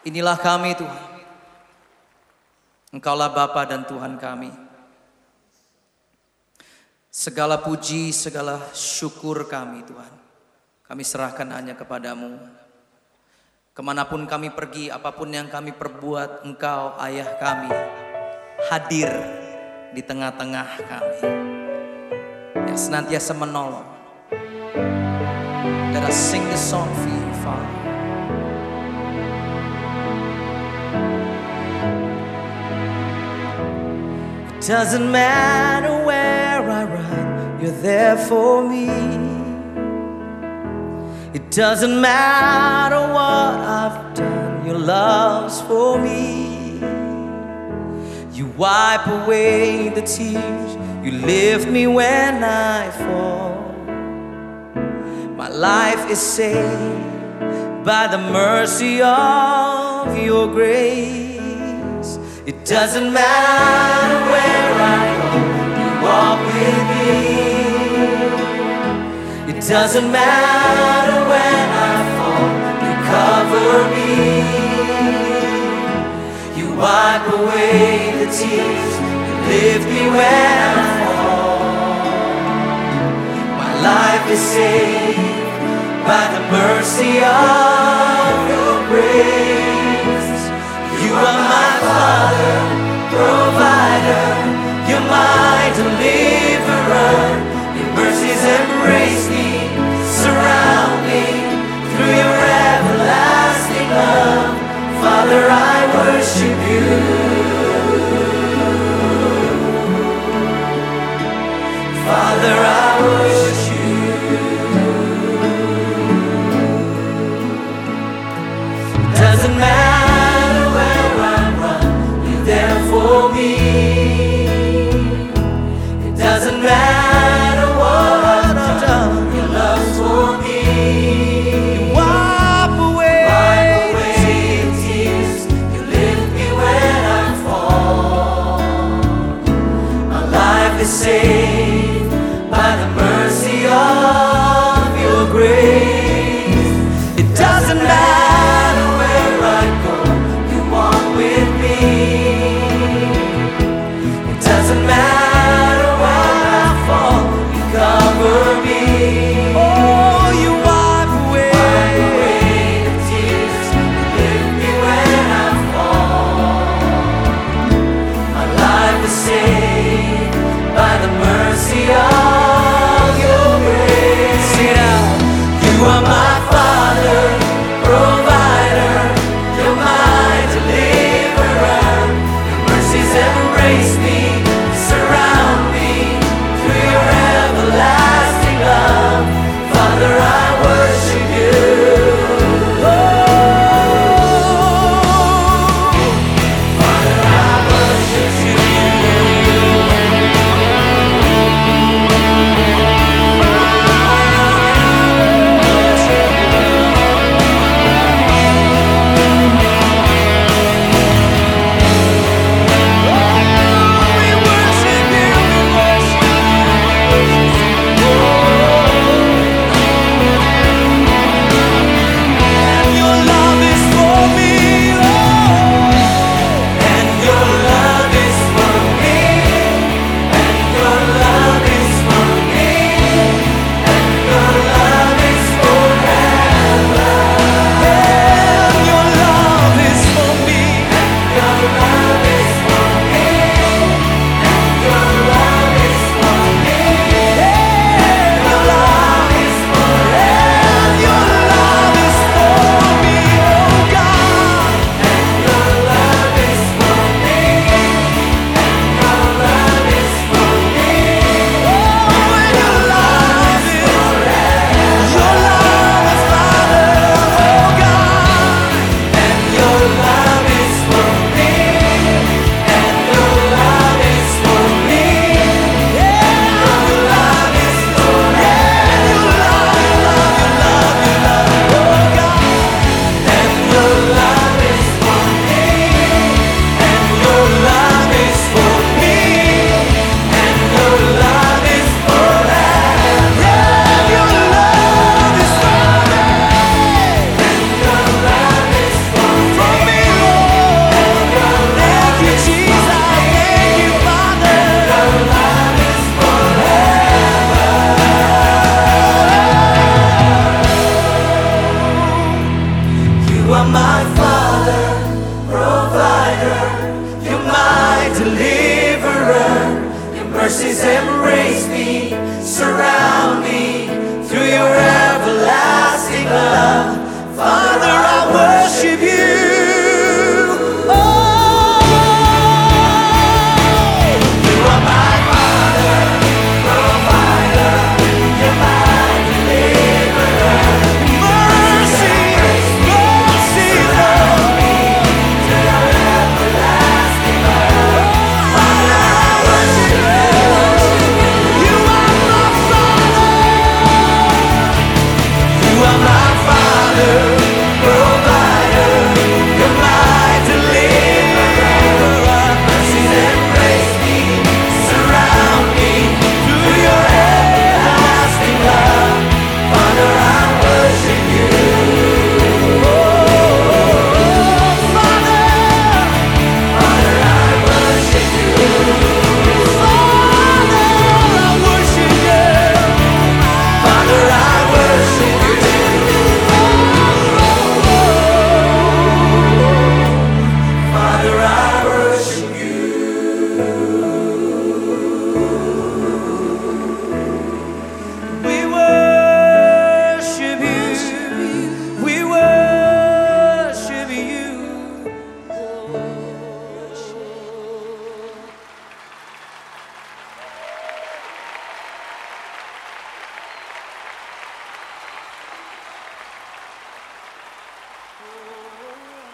Inilah kami Tuhan. Engkaulah Bapa dan Tuhan kami. Segala puji, segala syukur kami Tuhan. Kami serahkan hanya kepadamu. Ke mana pun kami pergi, apa pun yang kami perbuat, Engkau ayah kami hadir di tengah-tengah kami. Yang senantiasa menolong. Let us sing the song for you, Father. Doesn't matter where I run, you're there for me. It doesn't matter what I've done, your love's for me. You wipe away the tears, you lift me when I fall. My life is saved by the mercy of your grace. It doesn't matter where I go, you walk with me. It doesn't matter when I fall, you cover me. You wipe away the tears, you lift me when I fall. My life is saved by the mercy of your grace. Doesn't matter what I've done, your love's for me. You wipe away, wipe away tears, you lift me when I fall. My life is saved are my Father, Provider. You're my Deliverer. Your mercies embrace me, surround me through your.